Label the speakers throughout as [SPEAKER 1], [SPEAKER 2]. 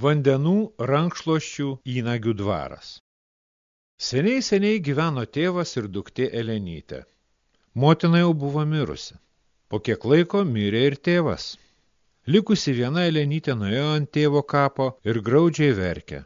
[SPEAKER 1] Vandenų rankšluosčių įnagių dvaras. Seniai seniai gyveno tėvas ir duktė Elenytė. Motina jau buvo mirusi. Po kiek laiko mirė ir tėvas. Likusi viena Elenytė nuėjo ant tėvo kapo ir graudžiai verkė.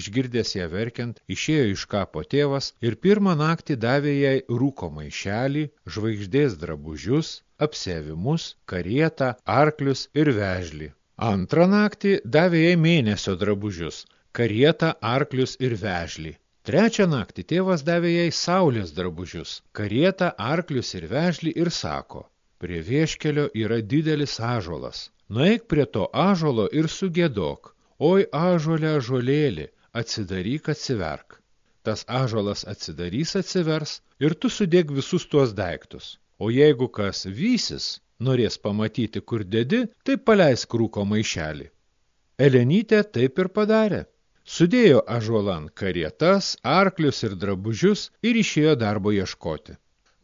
[SPEAKER 1] Išgirdęs ją verkiant, išėjo iš kapo tėvas ir pirmą naktį davė jai rūko maišelį, žvaigždės drabužius, apsevimus, karietą, arklius ir vežlį. Antrą naktį davė jai mėnesio drabužius, karietą, arklius ir vežlį. Trečią naktį tėvas davė jai saulės drabužius, karietą, arklius ir vežlį ir sako, prie vieškelio yra didelis ažolas. Nueik prie to ažolo ir sugėdok, oi ažolė ažolėlį, atsidaryk atsiverk. Tas ažolas atsidarys atsivers ir tu sudėk visus tuos daiktus. O jeigu kas vysis, norės pamatyti, kur dedi, tai paleisk rūko maišelį. Elenytė taip ir padarė. Sudėjo ažuolan karietas, arklius ir drabužius ir išėjo darbo ieškoti.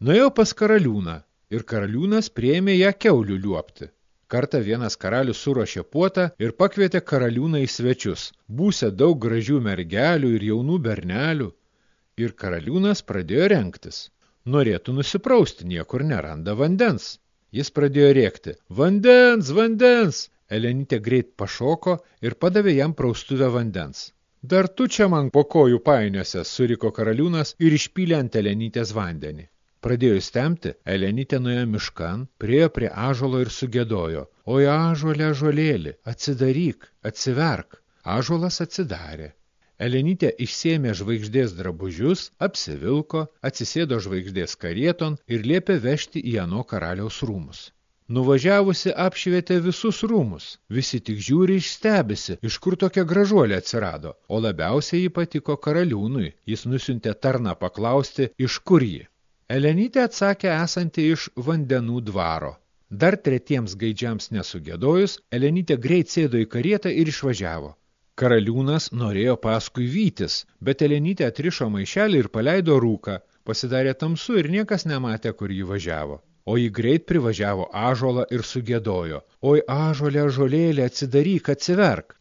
[SPEAKER 1] Nuėjo pas karaliūną ir karaliūnas prieėmė ją keulių liuopti. Kartą vienas karalius suruošė puotą ir pakvietė karaliūną į svečius. Būsė daug gražių mergelių ir jaunų bernelių. Ir karaliūnas pradėjo renktis. Norėtų nusiprausti, niekur neranda vandens. Jis pradėjo rėkti. Vandens, vandens! Elenytė greit pašoko ir padavė jam praustuvę vandens. Dar tu čia man po kojų painiuose, suriko karaliūnas ir išpylė ant Elenytės vandenį. Pradėjus temti, Elenytė nuėjo miškan, priejo prie ažolo ir sugėdojo. Oi ažolė, ažolėlį, atsidaryk, atsiverk. Ažolas atsidarė. Elenytė išsėmė žvaigždės drabužius, apsivilko, atsisėdo žvaigždės karieton ir liepė vežti į ano karaliaus rūmus. Nuvažiavusi apšvietė visus rūmus, visi tik žiūri išstebisi, iš kur tokia gražuolė atsirado, o labiausiai jį patiko karaliūnui, jis nusiuntė tarną paklausti, iš kur ji. Elenytė atsakė esanti iš vandenų dvaro. Dar tretiems gaidžiams nesugėdojus, Elenytė greit sėdo į karietą ir išvažiavo. Karaliūnas norėjo paskui vytis, bet Elenytė atrišo maišelį ir paleido rūką. Pasidarė tamsu ir niekas nematė, kur jį važiavo. O jį greit privažiavo ažolą ir sugėdojo. Oi, ažolė, ažolėlė, atsidaryk, atsiverk.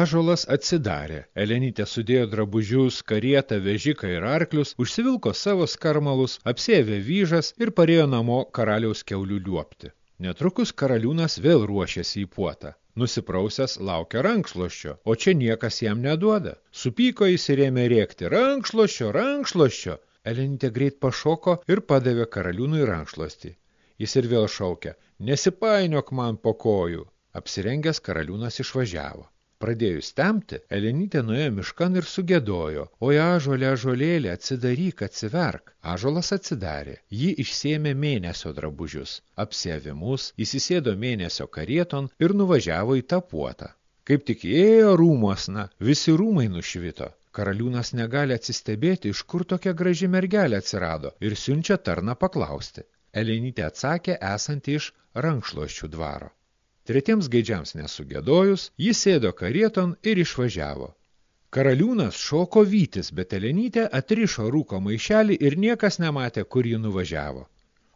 [SPEAKER 1] Ažolas atsidarė. Elenytė sudėjo drabužius, karietą, vežiką ir arklius, užsivilko savo skarmalus, apsėvė vyžas ir parėjo namo karaliaus keulių liuopti. Netrukus karaliūnas vėl ruošėsi į puotą. Nusiprausęs laukia rankšluoščio, o čia niekas jam neduoda. Supyko jis ir ėmė rėkti rankšluoščio, rankšluoščio. Elenytė greit pašoko ir padavė karaliūnui rankšluostį. Jis ir vėl šaukia, nesipainiok man po kojų. Apsirengęs karaliūnas išvažiavo. Pradėjus temti, Elenytė nuėjo miškan ir sugėdojo, oi ažolė, ažolėlė, atsidaryk, atsiverk. Ažolas atsidarė, ji išsėmė mėnesio drabužius, apsėvimus, įsisėdo mėnesio karieton ir nuvažiavo į tą puotą. Kaip tik ėjo rūmosna, visi rūmai nušvito. Karaliūnas negali atsistebėti, iš kur tokia graži mergelė atsirado ir siunčia tarną paklausti. Elenytė atsakė esanti iš rankšluoščių dvaro. Tretiems gaidžiams nesugėdojus, jis sėdo karieton ir išvažiavo. Karaliūnas šoko vytis, bet Elenytė atrišo rūko maišelį ir niekas nematė, kur ji nuvažiavo.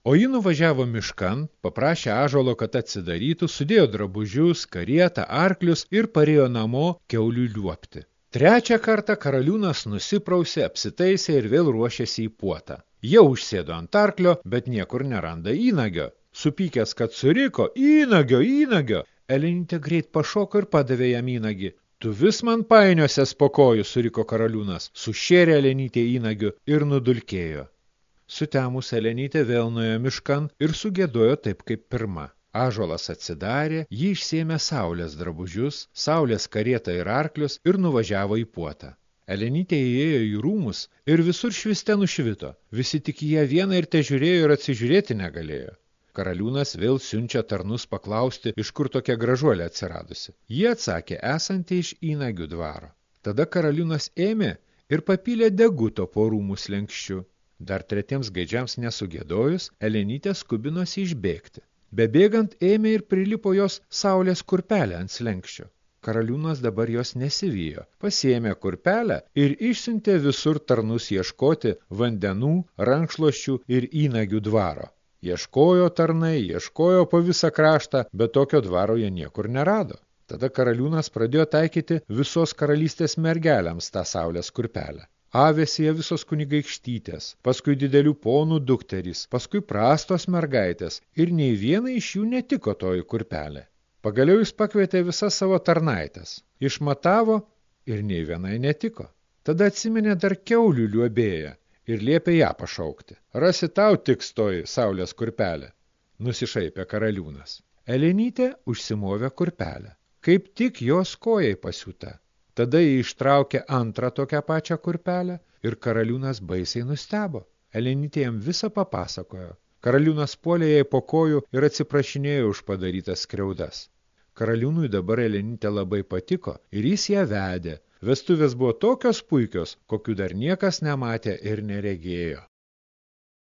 [SPEAKER 1] O ji nuvažiavo miškan, paprašė ažolo, kad atsidarytų, sudėjo drabužius, karietą, arklius ir parėjo namo keulių liuopti. Trečią kartą karaliūnas nusiprausė, apsitaisė ir vėl ruošėsi į puotą. Jau užsėdo ant arklio, bet niekur neranda įnagio. Supykęs, kad suriko, įnagio, įnagio, Elenytė greit pašoko ir padavė jam įnagį. Tu vis man painiosias po kojų, suriko karaliūnas, sušėrė Elenytė įnagiu ir nudulkėjo. Sutemus Elenytė vėl nuėjo miškan ir sugėdojo taip kaip pirma. Ažolas atsidarė, jį išsėmė saulės drabužius, saulės karietą ir arklius ir nuvažiavo į puotą. Elenytė įėjo į rūmus ir visur šviste nušvito. Visi tik ją vieną ir te žiūrėjo ir atsižiūrėti negalėjo. Karaliūnas vėl siunčia tarnus paklausti, iš kur tokia gražuolė atsiradusi. Jie atsakė, esanti iš įnagių dvaro. Tada karaliūnas ėmė ir papylė deguto po rūmų slenkščių. Dar tretiems gaidžiams nesugėdojus, Elenytė skubinosi išbėgti. Bebėgant ėmė ir prilipo jos saulės kurpelę ant slenkščio. Karaliūnas dabar jos nesivijo, pasiėmė kurpelę ir išsiuntė visur tarnus ieškoti vandenų, rankšloščių ir įnagių dvaro. Ieškojo tarnai, ieškojo po visą kraštą, bet tokio dvaro jie niekur nerado. Tada karaliūnas pradėjo taikyti visos karalystės mergeliams tą saulės kurpelę. Avesija visos kunigaikštytės, paskui didelių ponų dukterys, paskui prastos mergaitės ir nei viena iš jų netiko toji kurpelė. Pagaliau jis pakvietė visas savo tarnaitės, išmatavo ir nei vienai netiko. Tada atsiminė dar keulių liuobėją ir liepė ją pašaukti. Rasi tau tiks toji saulės kurpelė, nusišaipė karaliūnas. Elenytė užsimovė kurpelę kaip tik jos kojai pasiūta. Tada jį ištraukė antrą tokią pačią kurpelę ir karaliūnas baisiai nustebo. Elenytė jam visą papasakojo. Karaliūnas puolė jai po kojų ir atsiprašinėjo už padarytas skriaudas. Karaliūnui dabar Elenytė labai patiko ir jis ją vedė. Vestuvės buvo tokios puikios, kokių dar niekas nematė ir neregėjo.